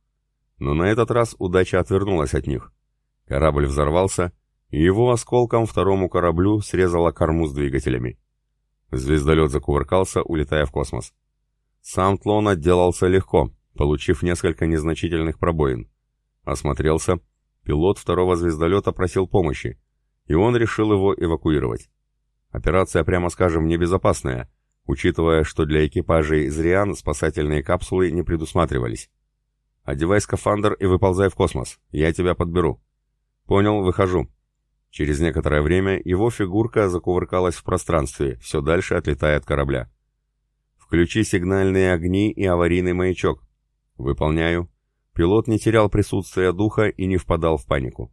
Но на этот раз удача отвернулась от них. Корабль взорвался, его осколком второму кораблю срезало корму с двигателями. Звездолет закувыркался, улетая в космос. Сам Тлон отделался легко, получив несколько незначительных пробоин. Осмотрелся, пилот второго звездолета просил помощи, и он решил его эвакуировать. Операция, прямо скажем, небезопасная, учитывая, что для экипажей Зриан спасательные капсулы не предусматривались. «Одевай скафандр и выползай в космос, я тебя подберу». «Понял, выхожу». Через некоторое время его фигурка закувыркалась в пространстве, все дальше отлетая от корабля. «Включи сигнальные огни и аварийный маячок». «Выполняю». Пилот не терял присутствия духа и не впадал в панику.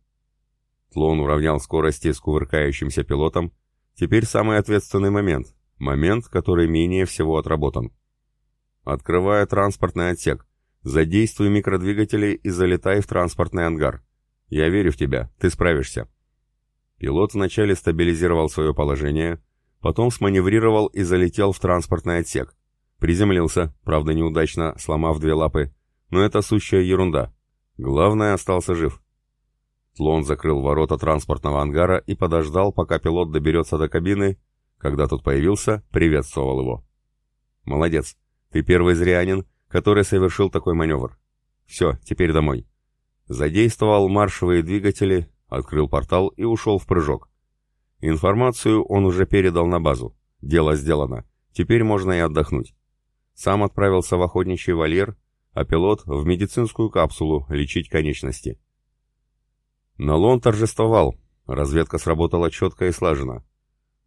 Тлон уравнял скорости с кувыркающимся пилотом. Теперь самый ответственный момент. Момент, который менее всего отработан. Открывая транспортный отсек. Задействуй микродвигатели и залетай в транспортный ангар. Я верю в тебя, ты справишься. Пилот вначале стабилизировал свое положение, потом сманеврировал и залетел в транспортный отсек. Приземлился, правда неудачно, сломав две лапы, но это сущая ерунда. Главное, остался жив. Тлон закрыл ворота транспортного ангара и подождал, пока пилот доберется до кабины. Когда тот появился, приветствовал его. «Молодец. Ты первый зрянин, который совершил такой маневр. Все, теперь домой». Задействовал маршевые двигатели, открыл портал и ушел в прыжок. Информацию он уже передал на базу. Дело сделано. Теперь можно и отдохнуть. Сам отправился в охотничий вольер, а пилот в медицинскую капсулу лечить конечности. Налон торжествовал. Разведка сработала четко и слаженно.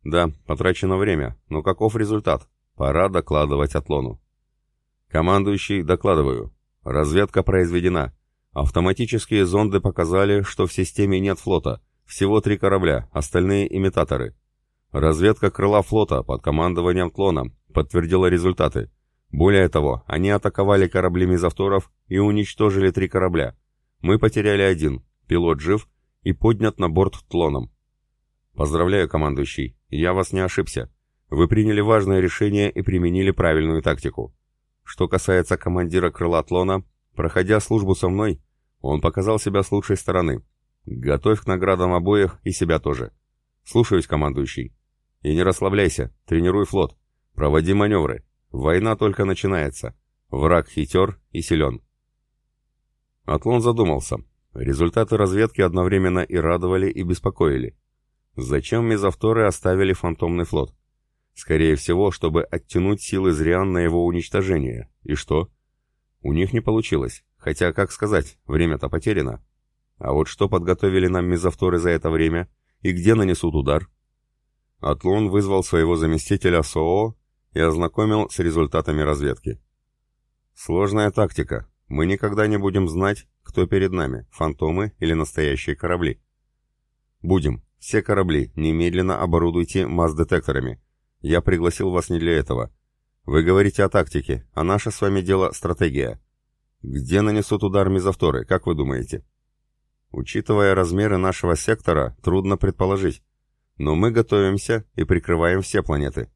Да, потрачено время, но каков результат? Пора докладывать Атлону. Командующий, докладываю. Разведка произведена. Автоматические зонды показали, что в системе нет флота. Всего три корабля, остальные имитаторы. Разведка крыла флота под командованием Клона подтвердила результаты. Более того, они атаковали корабли мизавторов и уничтожили три корабля. Мы потеряли один, пилот жив и поднят на борт Тлоном. Поздравляю, командующий, я вас не ошибся. Вы приняли важное решение и применили правильную тактику. Что касается командира крыла Тлона, проходя службу со мной, он показал себя с лучшей стороны. Готовь к наградам обоих и себя тоже. Слушаюсь, командующий. И не расслабляйся, тренируй флот. Проводи маневры. Война только начинается. Враг хитер и силен. Атлон задумался. Результаты разведки одновременно и радовали, и беспокоили. Зачем мезовторы оставили фантомный флот? Скорее всего, чтобы оттянуть силы Зриан на его уничтожение. И что? У них не получилось. Хотя, как сказать, время-то потеряно. А вот что подготовили нам мезовторы за это время и где нанесут удар? Атлон вызвал своего заместителя СОО и ознакомил с результатами разведки. Сложная тактика. Мы никогда не будем знать, кто перед нами, фантомы или настоящие корабли. Будем. Все корабли, немедленно оборудуйте масс-детекторами. Я пригласил вас не для этого. Вы говорите о тактике, а наше с вами дело стратегия. Где нанесут удар мезовторы, как вы думаете? Учитывая размеры нашего сектора, трудно предположить. Но мы готовимся и прикрываем все планеты.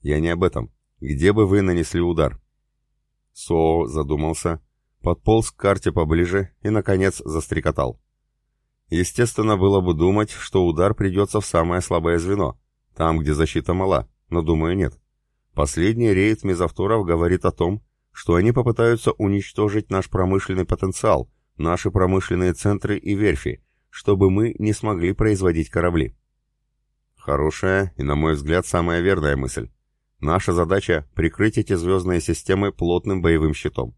Я не об этом. Где бы вы нанесли удар? Со задумался, подполз к карте поближе и, наконец, застрекотал. Естественно, было бы думать, что удар придется в самое слабое звено, там, где защита мала, но, думаю, нет. Последний рейд мезовторов говорит о том, что они попытаются уничтожить наш промышленный потенциал, наши промышленные центры и верфи, чтобы мы не смогли производить корабли. Хорошая и, на мой взгляд, самая верная мысль. Наша задача — прикрыть эти звездные системы плотным боевым щитом.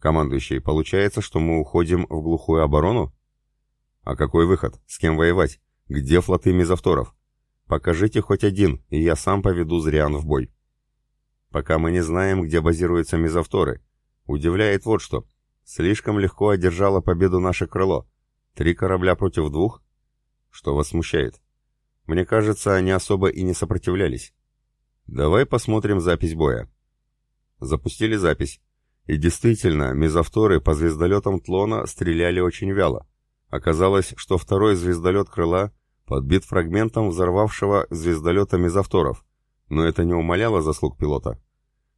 Командующий, получается, что мы уходим в глухую оборону? А какой выход? С кем воевать? Где флоты мезовторов? Покажите хоть один, и я сам поведу Зриан в бой. Пока мы не знаем, где базируются мезовторы. Удивляет вот что. Слишком легко одержало победу наше крыло. Три корабля против двух? Что вас смущает? Мне кажется, они особо и не сопротивлялись. Давай посмотрим запись боя. Запустили запись. И действительно, мезовторы по звездолетам Тлона стреляли очень вяло. Оказалось, что второй звездолет крыла подбит фрагментом взорвавшего звездолета мезовторов, но это не умаляло заслуг пилота.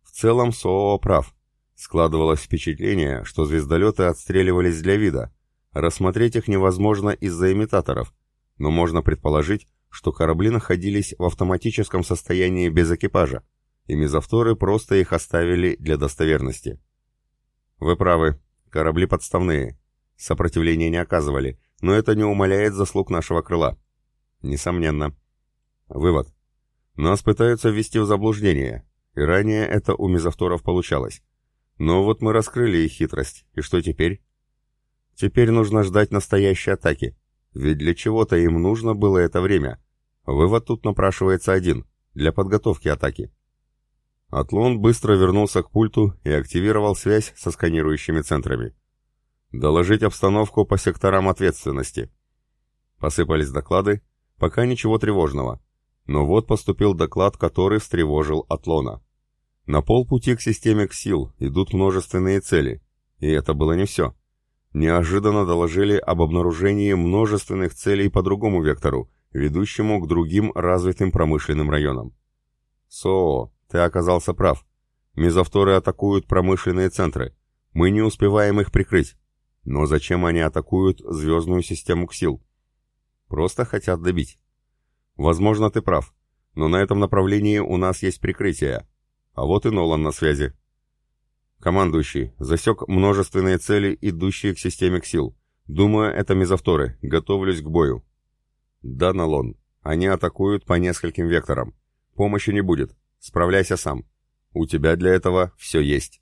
В целом СОО прав. Складывалось впечатление, что звездолеты отстреливались для вида. Рассмотреть их невозможно из-за имитаторов, но можно предположить, что корабли находились в автоматическом состоянии без экипажа, и мезовторы просто их оставили для достоверности. Вы правы, корабли подставные. Сопротивления не оказывали, но это не умаляет заслуг нашего крыла. Несомненно. Вывод. Нас пытаются ввести в заблуждение, и ранее это у мезовторов получалось. Но вот мы раскрыли их хитрость, и что теперь? Теперь нужно ждать настоящей атаки, ведь для чего-то им нужно было это время. Вывод тут напрашивается один, для подготовки атаки. Атлон быстро вернулся к пульту и активировал связь со сканирующими центрами. «Доложить обстановку по секторам ответственности». Посыпались доклады, пока ничего тревожного. Но вот поступил доклад, который встревожил Атлона. На полпути к системе КСИЛ идут множественные цели, и это было не все. Неожиданно доложили об обнаружении множественных целей по другому вектору, ведущему к другим развитым промышленным районам. СОО, ты оказался прав. Мезовторы атакуют промышленные центры. Мы не успеваем их прикрыть. Но зачем они атакуют звездную систему КСИЛ? Просто хотят добить. Возможно, ты прав. Но на этом направлении у нас есть прикрытие. А вот и Нолан на связи. Командующий, засек множественные цели, идущие к системе КСИЛ. Думаю, это мезовторы. Готовлюсь к бою. Да, Налон. Они атакуют по нескольким векторам. Помощи не будет. Справляйся сам. У тебя для этого все есть.